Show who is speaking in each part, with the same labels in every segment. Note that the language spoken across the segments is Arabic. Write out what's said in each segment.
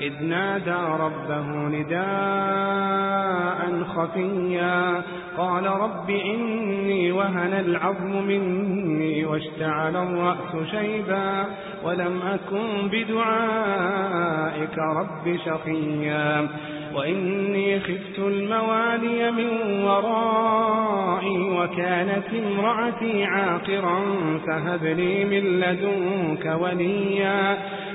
Speaker 1: إذ نادى ربه نداء خفيا قال رب إني وهن العظم مني واشتعل الرأس شيبا ولم أكن بدعائك رب شقيا وإني خفت الموالي من ورائي وكانت امرأتي عاقرا فهب لي من لدنك وليا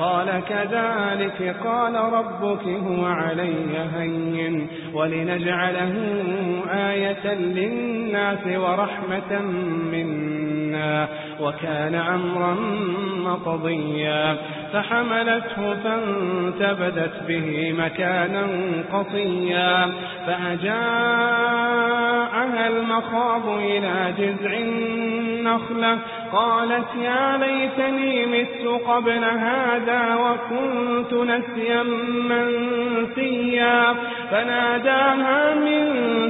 Speaker 1: قال كذلك قال ربك هو علي هين ولنجعله آية للناس ورحمة منا وكان أمرا مقضيا فحملته فانتبدت به مكانا قصيا فأجاءها المخاض إلى جذع النخلة. قالت يا ليتني مت قبل هذا وكنت نسيا منسيا. فناداها من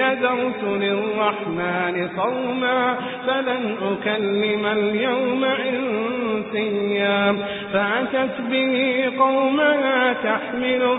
Speaker 1: نذرت للرحمن صوما فلن أكلم اليوم إنسيا فأتت به قومها تحمله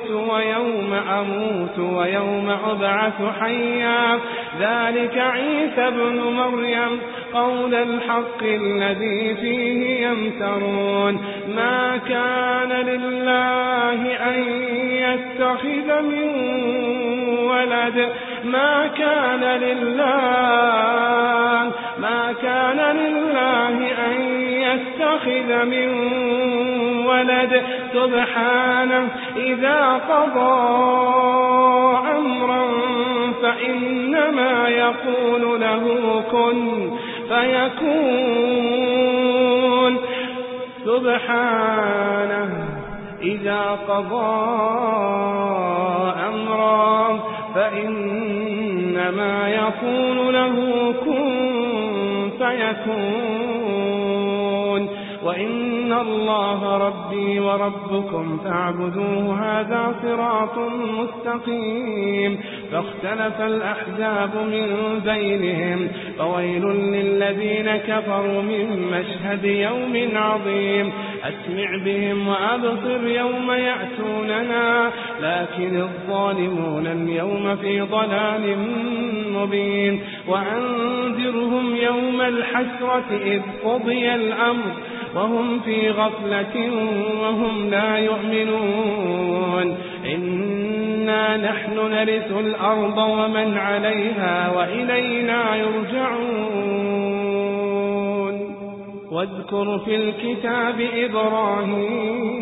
Speaker 1: ويوم أموت ويوم أبعث حيا. ذلك عيسى بن مريم قول الحق الذي فيه يمترون. ما كان لله أن يتخذ من ولد. ما كان لله ما كان لله أن يتخذ من ولد. سبحانه إذا قضى أمرا فإنما يقول له كن فيكون. سبحانه إذا قضى أمرا فإنما يقول له كن فيكون. وإن الله ربي وربكم فاعبدوه هذا صراط مستقيم. فاختلف الأحزاب من بينهم فويل للذين كفروا من مشهد يوم عظيم. أسمع بهم وأبصر يوم يأتوننا لكن الظالمون اليوم في ضلال مبين. وأنذرهم يوم الحسرة إذ قضي الأمر وهم في غفلة وهم لا يؤمنون. إنا نحن نرث الأرض ومن عليها وإلينا يرجعون. واذكر في الكتاب إبراهيم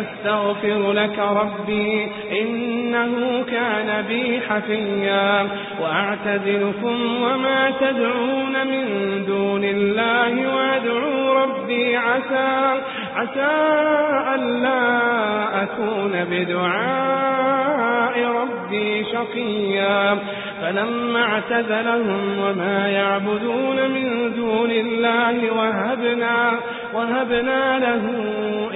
Speaker 1: سأستغفر لك ربي إنه كان بي حفيا. وأعتذركم وما تدعون من دون الله وأدعو ربي عسى عسى ألا أكون بدعاء ربي شقيا. فلما اعتزلهم وما يعبدون من دون الله وهبنا, وهبنا له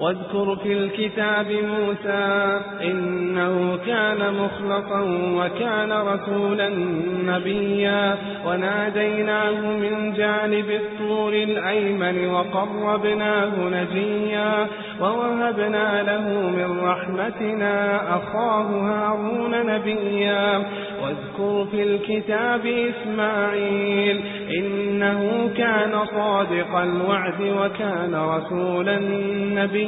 Speaker 1: واذكر في الكتاب موسى إنه كان مخلصا وكان رسولا نبيا وناديناه من جانب الطور الأيمن وقربناه نجيا ووهبنا له من رحمتنا أخاه هارون نبيا واذكر في الكتاب إسماعيل إنه كان صادق الوعد وكان رسولا نبيا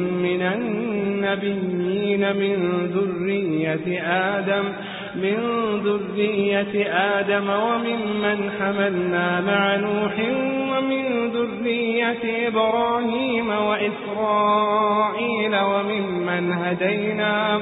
Speaker 1: النبيين من ذرية آدم من ذرية آدم وممن حملنا مع نوح ومن ذرية إبراهيم وإسرائيل وممن هدينا.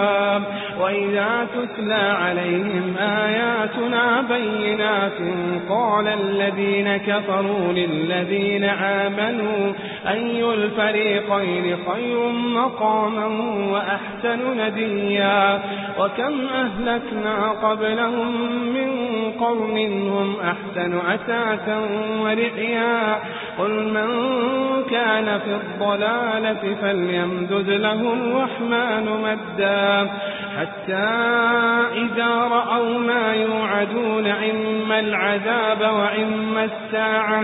Speaker 1: وإذا تتلى عليهم آياتنا بينات قال الذين كفروا للذين آمنوا أي الفريقين خير مقاما وأحسن نديا وكم أهلكنا قبلهم من قرن هم أحسن أساسا ورئيا قل من كان في الضلالة فليمدد له الرحمن مدا حتى إذا رأوا ما يوعدون إما العذاب وإما الساعة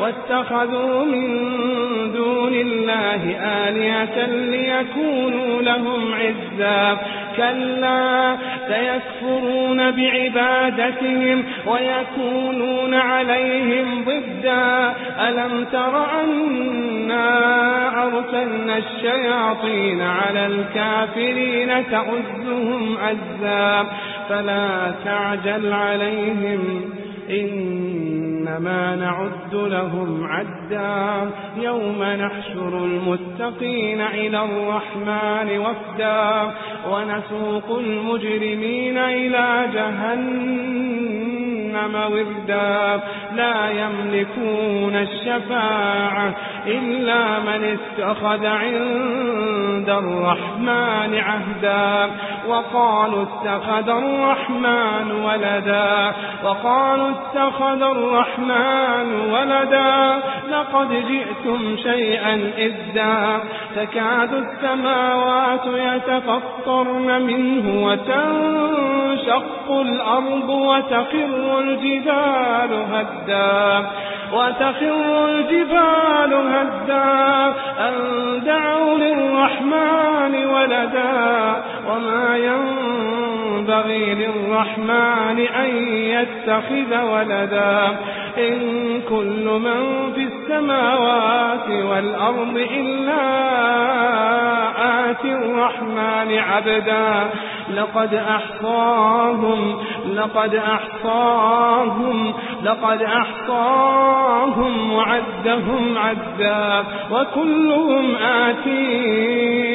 Speaker 1: واتخذوا من دون الله آلية ليكونوا لهم عزا كلا سيكفرون بعبادتهم ويكونون عليهم ضدا. ألم تر أنا أرسلنا الشياطين على الكافرين تعزهم عزا؟ فلا تعجل عليهم إنما نعد لهم عدا. يوم نحشر المتقين إلى الرحمن وفدا. ونسوق المجرمين إلى جهنم وردا. لا يملكون الشفاعة إلا من اتخذ عند الرحمن عهدا وقالوا اتخذ الرحمن ولدا وقالوا اتخذ الرحمن ولدا لقد جئتم شيئا إذا تكاد السماوات يتفطرن منه وتنشق الأرض وتخر الجبال هدا وتخر الجبال هدا أن دعوا للرحمن ولدا وما ينبغي للرحمن أن يتخذ ولدا. إن كل من في السماوات والأرض إلا آتي الرحمن عبدا. لقد أحصاهم لقد أحصاهم لقد أحصاهم وعدهم عدا. وكلهم آتيه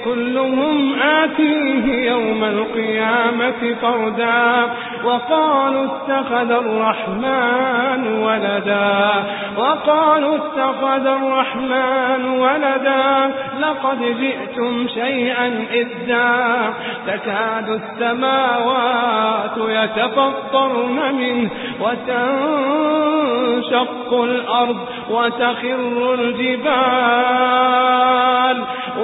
Speaker 1: وكلهم آتيه يوم القيامة فردا وقالوا اتخذ الرحمن ولدا وقالوا اتخذ الرحمن ولدا لقد جئتم شيئا إذا تكاد السماوات يتفطرن منه وتنشق الأرض وتخر الجبال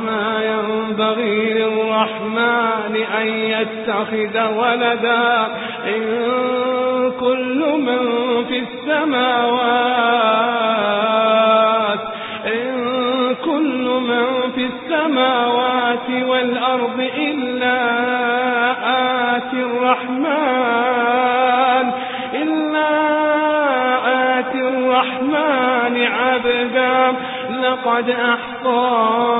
Speaker 1: وما ينبغي للرحمن أن يتخذ ولدا إن كل من في السماوات إن كل من في السماوات والأرض إلا آتي الرحمن إلا آتي الرحمن عبدا لقد أحصاهم